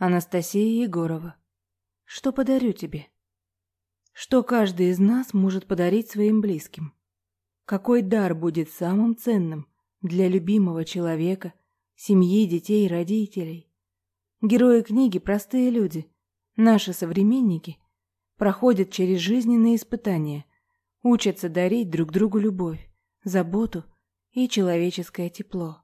Анастасия Егорова. Что подарю тебе? Что каждый из нас может подарить своим близким? Какой дар будет самым ценным для любимого человека, семьи, детей родителей? Герои книги – простые люди. Наши современники проходят через жизненные испытания, учатся дарить друг другу любовь, заботу и человеческое тепло.